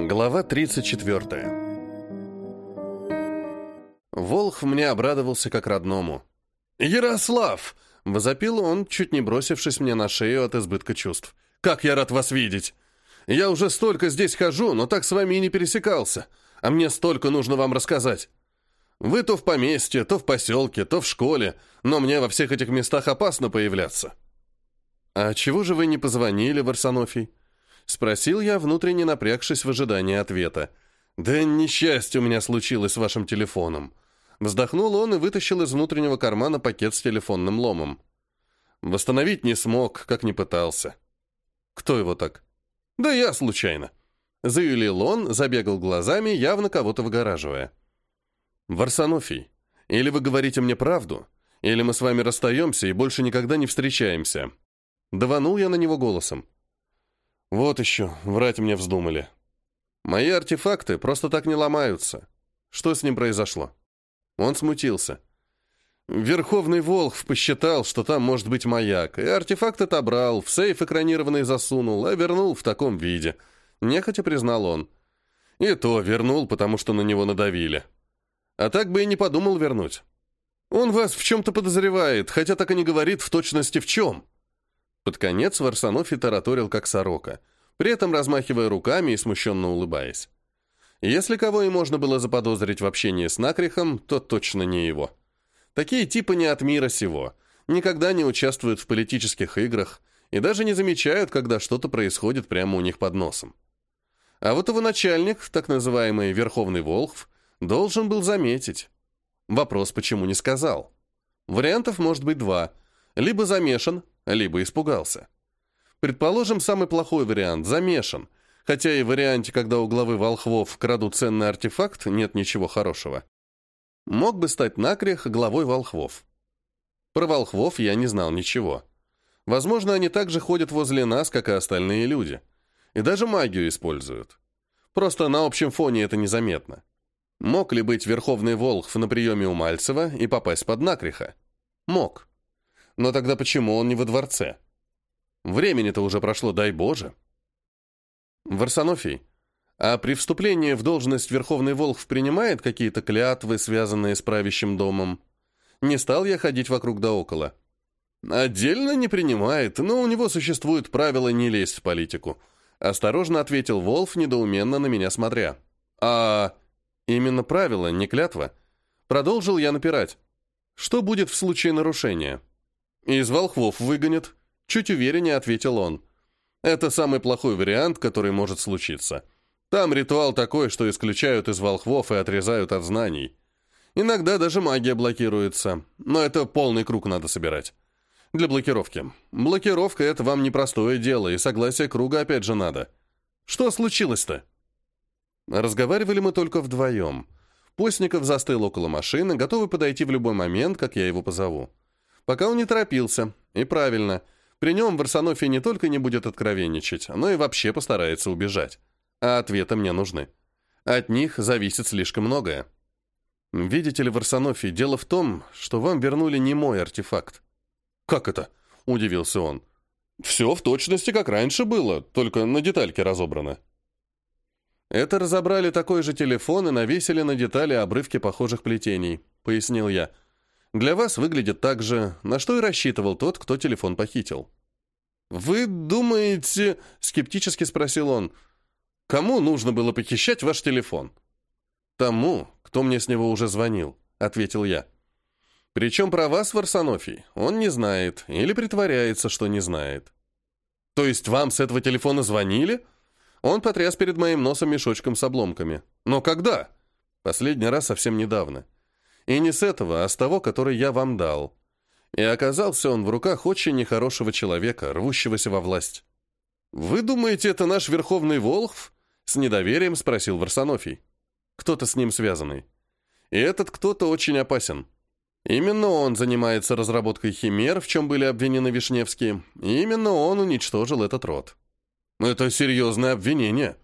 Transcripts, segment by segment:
Глава 34. Волх мне обрадовался как родному. «Ярослав!» — возопил он, чуть не бросившись мне на шею от избытка чувств. «Как я рад вас видеть! Я уже столько здесь хожу, но так с вами и не пересекался, а мне столько нужно вам рассказать. Вы то в поместье, то в поселке, то в школе, но мне во всех этих местах опасно появляться». «А чего же вы не позвонили, Варсонофий?» Спросил я, внутренне напрягшись в ожидании ответа. «Да несчастье у меня случилось с вашим телефоном». Вздохнул он и вытащил из внутреннего кармана пакет с телефонным ломом. Восстановить не смог, как не пытался. «Кто его так?» «Да я случайно». Заявил он, забегал глазами, явно кого-то выгораживая. «Варсонофий, или вы говорите мне правду, или мы с вами расстаемся и больше никогда не встречаемся». Даванул я на него голосом. Вот еще, врать мне вздумали. Мои артефакты просто так не ломаются. Что с ним произошло? Он смутился. Верховный Волхв посчитал, что там может быть маяк, и артефакт отобрал, в сейф экранированный засунул, а вернул в таком виде. Нехотя признал он. И то вернул, потому что на него надавили. А так бы и не подумал вернуть. Он вас в чем-то подозревает, хотя так и не говорит в точности в чем. Под конец Варсонофи тараторил как сорока, при этом размахивая руками и смущенно улыбаясь. Если кого и можно было заподозрить в общении с Накрихом, то точно не его. Такие типы не от мира сего, никогда не участвуют в политических играх и даже не замечают, когда что-то происходит прямо у них под носом. А вот его начальник, так называемый Верховный Волхв, должен был заметить. Вопрос, почему не сказал. Вариантов может быть два. Либо замешан, либо испугался. Предположим, самый плохой вариант – замешан, хотя и в варианте, когда у главы волхвов крадут ценный артефакт, нет ничего хорошего. Мог бы стать накрех главой волхвов. Про волхвов я не знал ничего. Возможно, они также ходят возле нас, как и остальные люди. И даже магию используют. Просто на общем фоне это незаметно. Мог ли быть Верховный Волхв на приеме у Мальцева и попасть под накреха? Мог. Но тогда почему он не во дворце? Времени-то уже прошло, дай Боже. Варсонофий, а при вступлении в должность Верховный Волхв принимает какие-то клятвы, связанные с правящим домом? Не стал я ходить вокруг да около. Отдельно не принимает, но у него существует правило не лезть в политику. Осторожно ответил Волф, недоуменно на меня смотря. А именно правило, не клятва. Продолжил я напирать. Что будет в случае нарушения? «Из волхвов выгонят», — чуть увереннее ответил он. «Это самый плохой вариант, который может случиться. Там ритуал такой, что исключают из волхвов и отрезают от знаний. Иногда даже магия блокируется, но это полный круг надо собирать. Для блокировки. Блокировка — это вам непростое дело, и согласие круга опять же надо. Что случилось-то?» Разговаривали мы только вдвоем. Постников застыл около машины, готовый подойти в любой момент, как я его позову. Пока он не торопился. И правильно. При нем Варсонофий не только не будет откровенничать, но и вообще постарается убежать. А ответы мне нужны. От них зависит слишком многое. Видите ли, Варсонофий, дело в том, что вам вернули не мой артефакт. «Как это?» – удивился он. «Все в точности, как раньше было, только на детальке разобрано». «Это разобрали такой же телефон и навесили на детали обрывки похожих плетений», — пояснил я. Для вас выглядит так же, на что и рассчитывал тот, кто телефон похитил. «Вы думаете...» — скептически спросил он. «Кому нужно было похищать ваш телефон?» «Тому, кто мне с него уже звонил», — ответил я. «Причем про вас, Варсонофий, он не знает или притворяется, что не знает». «То есть вам с этого телефона звонили?» Он потряс перед моим носом мешочком с обломками. «Но когда?» «Последний раз совсем недавно». И не с этого, а с того, который я вам дал. И оказался он в руках очень нехорошего человека, рвущегося во власть. «Вы думаете, это наш Верховный Волхв?» С недоверием спросил Варсонофий. «Кто-то с ним связанный. И этот кто-то очень опасен. Именно он занимается разработкой химер, в чем были обвинены Вишневские. И именно он уничтожил этот род. Это серьезное обвинение.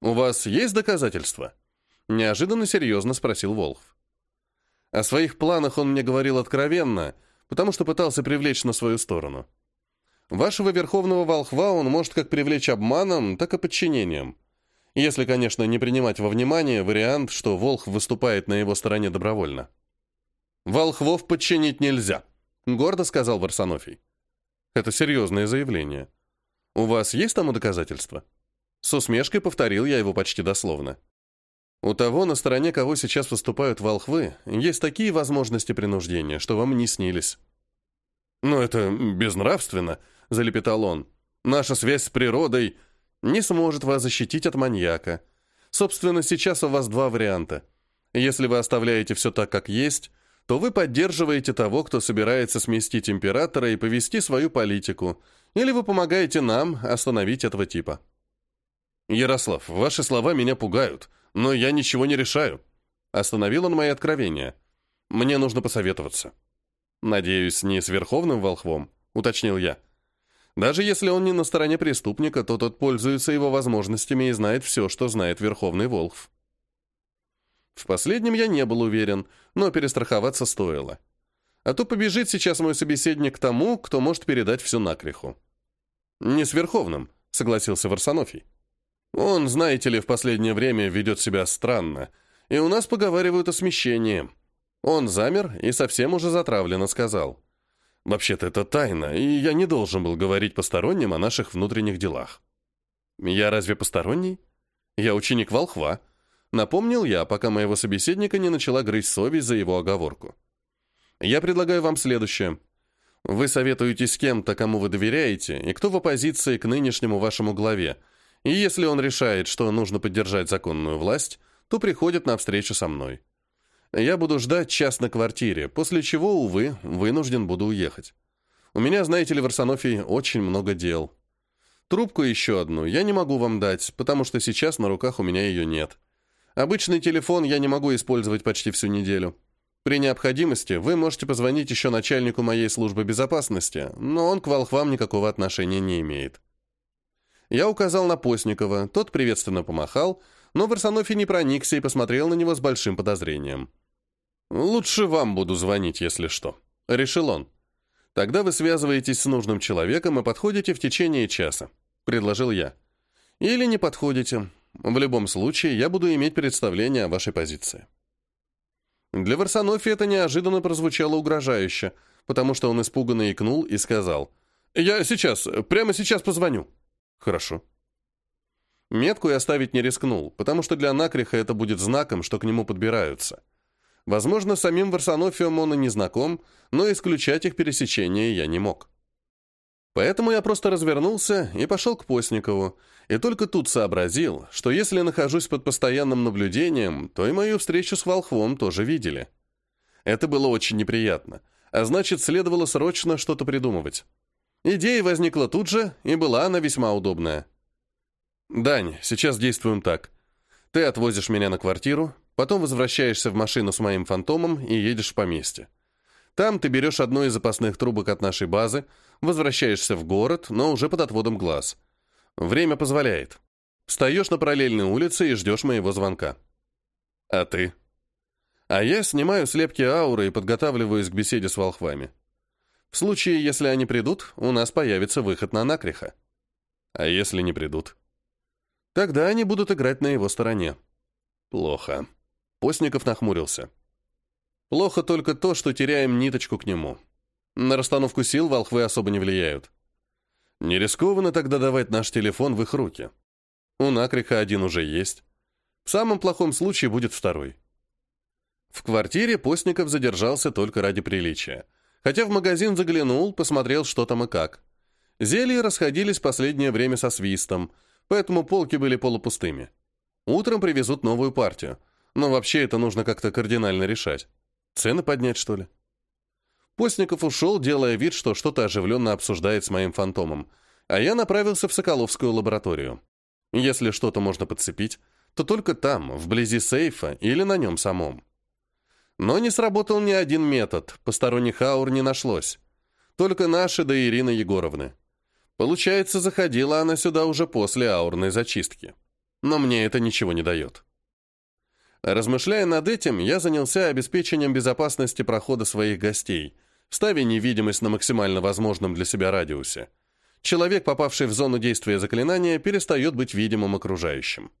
У вас есть доказательства?» Неожиданно серьезно спросил Волхв. О своих планах он мне говорил откровенно, потому что пытался привлечь на свою сторону. Вашего верховного волхва он может как привлечь обманом, так и подчинением. Если, конечно, не принимать во внимание вариант, что Волх выступает на его стороне добровольно. «Волхвов подчинить нельзя», — гордо сказал Варсонофий. «Это серьезное заявление. У вас есть тому доказательства?» С усмешкой повторил я его почти дословно. У того, на стороне кого сейчас выступают волхвы, есть такие возможности принуждения, что вам не снились. «Но это безнравственно», — залепетал он. «Наша связь с природой не сможет вас защитить от маньяка. Собственно, сейчас у вас два варианта. Если вы оставляете все так, как есть, то вы поддерживаете того, кто собирается сместить императора и повести свою политику, или вы помогаете нам остановить этого типа». «Ярослав, ваши слова меня пугают», но я ничего не решаю. Остановил он мои откровения. Мне нужно посоветоваться. Надеюсь, не с Верховным Волхвом, уточнил я. Даже если он не на стороне преступника, то тот пользуется его возможностями и знает все, что знает Верховный Волхв. В последнем я не был уверен, но перестраховаться стоило. А то побежит сейчас мой собеседник к тому, кто может передать все накриху. «Не с Верховным», — согласился Варсонофий. Он, знаете ли, в последнее время ведет себя странно, и у нас поговаривают о смещении. Он замер и совсем уже затравленно сказал. Вообще-то это тайна, и я не должен был говорить посторонним о наших внутренних делах. Я разве посторонний? Я ученик волхва. Напомнил я, пока моего собеседника не начала грызть совесть за его оговорку. Я предлагаю вам следующее. Вы советуетесь с кем-то, кому вы доверяете, и кто в оппозиции к нынешнему вашему главе – и если он решает, что нужно поддержать законную власть, то приходит на встречу со мной. Я буду ждать час на квартире, после чего, увы, вынужден буду уехать. У меня, знаете ли, в Арсенофии очень много дел. Трубку еще одну я не могу вам дать, потому что сейчас на руках у меня ее нет. Обычный телефон я не могу использовать почти всю неделю. При необходимости вы можете позвонить еще начальнику моей службы безопасности, но он к волхвам никакого отношения не имеет. Я указал на Постникова, тот приветственно помахал, но Варсонофий не проникся и посмотрел на него с большим подозрением. «Лучше вам буду звонить, если что», — решил он. «Тогда вы связываетесь с нужным человеком и подходите в течение часа», — предложил я. «Или не подходите. В любом случае, я буду иметь представление о вашей позиции». Для Варсонофи это неожиданно прозвучало угрожающе, потому что он испуганно икнул и сказал, «Я сейчас, прямо сейчас позвоню». Хорошо. Метку я ставить не рискнул, потому что для Накриха это будет знаком, что к нему подбираются. Возможно, самим Варсонофием он и не знаком, но исключать их пересечение я не мог. Поэтому я просто развернулся и пошел к Постникову, и только тут сообразил, что если нахожусь под постоянным наблюдением, то и мою встречу с Волхвом тоже видели. Это было очень неприятно, а значит, следовало срочно что-то придумывать. Идея возникла тут же, и была она весьма удобная. «Дань, сейчас действуем так. Ты отвозишь меня на квартиру, потом возвращаешься в машину с моим фантомом и едешь в поместье. Там ты берешь одну из запасных трубок от нашей базы, возвращаешься в город, но уже под отводом глаз. Время позволяет. Встаешь на параллельной улице и ждешь моего звонка. А ты? А я снимаю слепки ауры и подготавливаюсь к беседе с волхвами. В случае, если они придут, у нас появится выход на накриха. А если не придут? Тогда они будут играть на его стороне. Плохо. Постников нахмурился. Плохо только то, что теряем ниточку к нему. На расстановку сил волхвы особо не влияют. Не рискованно тогда давать наш телефон в их руки. У накриха один уже есть. В самом плохом случае будет второй. В квартире Постников задержался только ради приличия. Хотя в магазин заглянул, посмотрел, что там и как. Зелья расходились последнее время со свистом, поэтому полки были полупустыми. Утром привезут новую партию, но вообще это нужно как-то кардинально решать. Цены поднять, что ли? Постников ушел, делая вид, что что-то оживленно обсуждает с моим фантомом, а я направился в Соколовскую лабораторию. Если что-то можно подцепить, то только там, вблизи сейфа или на нем самом. Но не сработал ни один метод, посторонних аур не нашлось. Только наши да Ирины Егоровны. Получается, заходила она сюда уже после аурной зачистки. Но мне это ничего не дает. Размышляя над этим, я занялся обеспечением безопасности прохода своих гостей, ставя невидимость на максимально возможном для себя радиусе. Человек, попавший в зону действия заклинания, перестает быть видимым окружающим.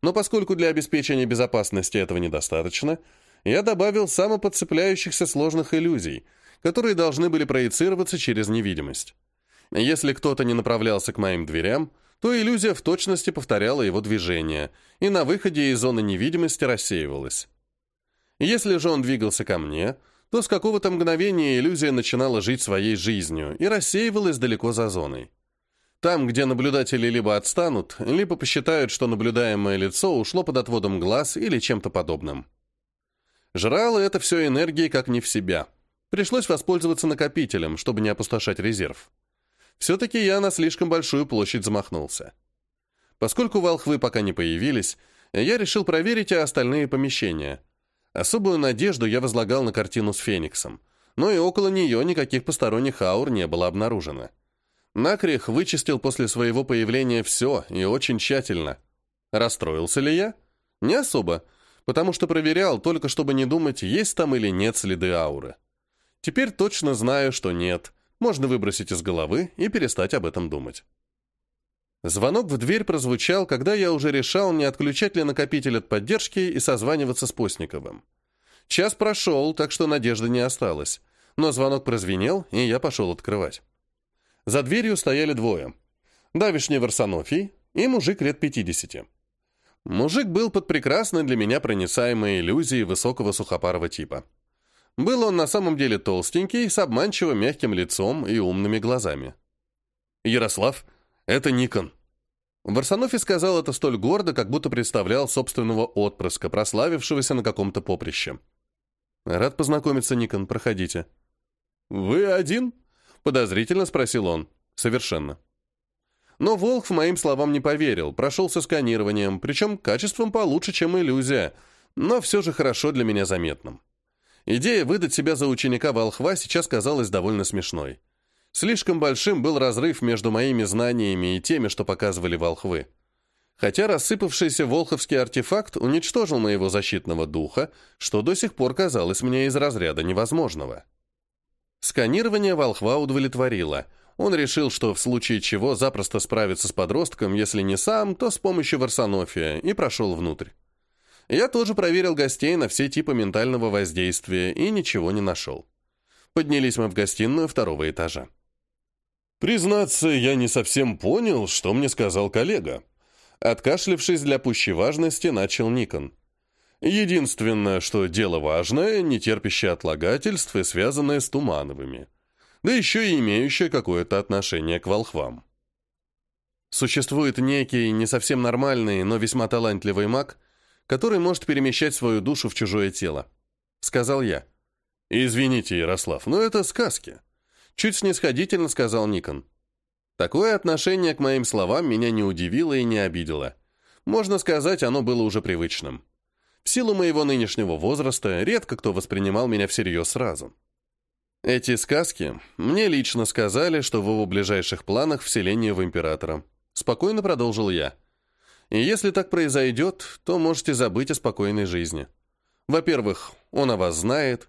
Но поскольку для обеспечения безопасности этого недостаточно, я добавил самоподцепляющихся сложных иллюзий, которые должны были проецироваться через невидимость. Если кто-то не направлялся к моим дверям, то иллюзия в точности повторяла его движение, и на выходе из зоны невидимости рассеивалась. Если же он двигался ко мне, то с какого-то мгновения иллюзия начинала жить своей жизнью и рассеивалась далеко за зоной. Там, где наблюдатели либо отстанут, либо посчитают, что наблюдаемое лицо ушло под отводом глаз или чем-то подобным. Жрало это все энергией как не в себя. Пришлось воспользоваться накопителем, чтобы не опустошать резерв. Все-таки я на слишком большую площадь замахнулся. Поскольку волхвы пока не появились, я решил проверить и остальные помещения. Особую надежду я возлагал на картину с Фениксом, но и около нее никаких посторонних аур не было обнаружено. Накрих вычистил после своего появления все и очень тщательно. Расстроился ли я? Не особо, потому что проверял только чтобы не думать, есть там или нет следы ауры. Теперь точно знаю, что нет. Можно выбросить из головы и перестать об этом думать. Звонок в дверь прозвучал, когда я уже решал, не отключать ли накопитель от поддержки и созваниваться с Постниковым. Час прошел, так что надежды не осталось. Но звонок прозвенел, и я пошел открывать. За дверью стояли двое. Давишний Варсонофий и мужик лет 50. Мужик был под прекрасной для меня проницаемой иллюзией высокого сухопарого типа. Был он на самом деле толстенький, с обманчиво мягким лицом и умными глазами. «Ярослав, это Никон». Варсонофи сказал это столь гордо, как будто представлял собственного отпрыска, прославившегося на каком-то поприще. «Рад познакомиться, Никон, проходите». «Вы один?» Подозрительно спросил он. Совершенно. Но Волх моим словам не поверил, прошел со сканированием, причем качеством получше, чем иллюзия, но все же хорошо для меня заметным. Идея выдать себя за ученика волхва сейчас казалась довольно смешной. Слишком большим был разрыв между моими знаниями и теми, что показывали волхвы. Хотя рассыпавшийся волховский артефакт уничтожил моего защитного духа, что до сих пор казалось мне из разряда невозможного. Сканирование волхва удовлетворило. Он решил, что в случае чего запросто справится с подростком, если не сам, то с помощью Варсонофия, и прошел внутрь. Я тоже проверил гостей на все типы ментального воздействия и ничего не нашел. Поднялись мы в гостиную второго этажа. «Признаться, я не совсем понял, что мне сказал коллега». Откашлившись для пущей важности, начал Никон. Единственное, что дело важное, не терпящее отлагательств и связанное с Тумановыми. Да еще и имеющее какое-то отношение к волхвам. Существует некий, не совсем нормальный, но весьма талантливый маг, который может перемещать свою душу в чужое тело. Сказал я. «Извините, Ярослав, но это сказки», — чуть снисходительно сказал Никон. Такое отношение к моим словам меня не удивило и не обидело. Можно сказать, оно было уже привычным. В силу моего нынешнего возраста редко кто воспринимал меня всерьез сразу. Эти сказки мне лично сказали, что в его ближайших планах вселение в императора. Спокойно продолжил я. И если так произойдет, то можете забыть о спокойной жизни. Во-первых, он о вас знает.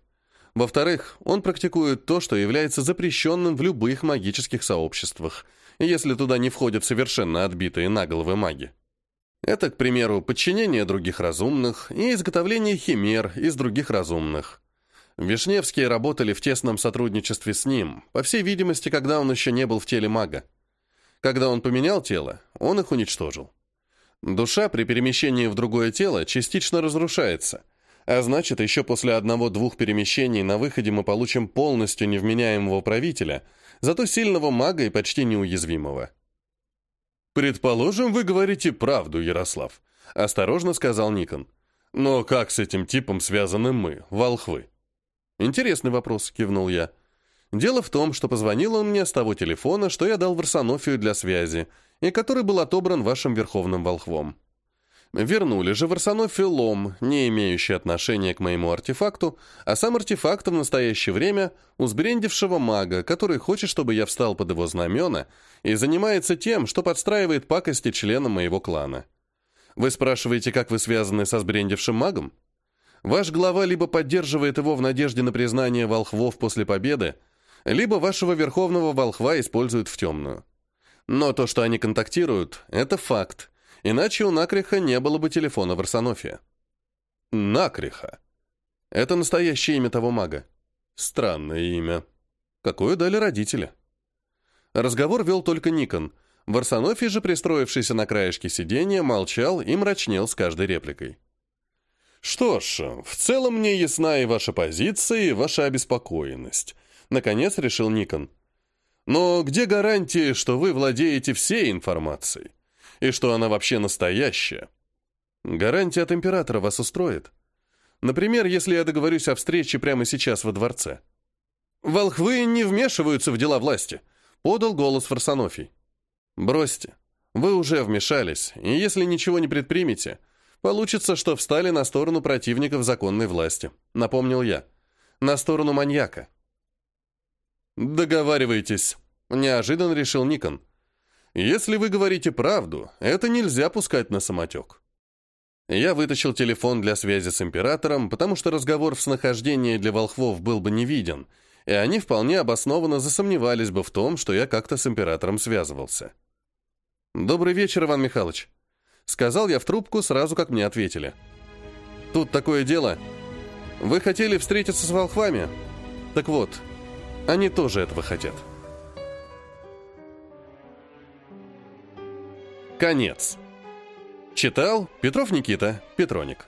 Во-вторых, он практикует то, что является запрещенным в любых магических сообществах, если туда не входят совершенно отбитые наголовы маги. Это, к примеру, подчинение других разумных и изготовление химер из других разумных. Вишневские работали в тесном сотрудничестве с ним, по всей видимости, когда он еще не был в теле мага. Когда он поменял тело, он их уничтожил. Душа при перемещении в другое тело частично разрушается, а значит, еще после одного-двух перемещений на выходе мы получим полностью невменяемого правителя, зато сильного мага и почти неуязвимого. «Предположим, вы говорите правду, Ярослав», — осторожно сказал Никон. «Но как с этим типом связаны мы, волхвы?» «Интересный вопрос», — кивнул я. «Дело в том, что позвонил он мне с того телефона, что я дал в Арсенофию для связи, и который был отобран вашим верховным волхвом. Вернули же в Арсенофию лом, не имеющий отношения к моему артефакту, а сам артефакт в настоящее время у сбрендившего мага, который хочет, чтобы я встал под его знамена и занимается тем, что подстраивает пакости членам моего клана. Вы спрашиваете, как вы связаны со сбрендившим магом? Ваш глава либо поддерживает его в надежде на признание волхвов после победы, либо вашего верховного волхва используют в темную. Но то, что они контактируют, это факт, Иначе у Накриха не было бы телефона в Арсенофе. Накриха. Это настоящее имя того мага. Странное имя. Какое дали родители? Разговор вел только Никон. В Арсенофе же, пристроившийся на краешке сиденья, молчал и мрачнел с каждой репликой. «Что ж, в целом мне ясна и ваша позиция, и ваша обеспокоенность», — наконец решил Никон. «Но где гарантии, что вы владеете всей информацией? И что она вообще настоящая?» «Гарантия от императора вас устроит?» Например, если я договорюсь о встрече прямо сейчас во дворце. «Волхвы не вмешиваются в дела власти», — подал голос Фарсонофий. «Бросьте. Вы уже вмешались, и если ничего не предпримете, получится, что встали на сторону противников законной власти», — напомнил я. «На сторону маньяка». «Договаривайтесь», — неожиданно решил Никон. «Если вы говорите правду, это нельзя пускать на самотек». Я вытащил телефон для связи с императором, потому что разговор в снахождении для волхвов был бы не виден, и они вполне обоснованно засомневались бы в том, что я как-то с императором связывался. «Добрый вечер, Иван Михайлович», — сказал я в трубку сразу, как мне ответили. «Тут такое дело. Вы хотели встретиться с волхвами? Так вот, они тоже этого хотят». Конец. Читал Петров Никита, Петроник.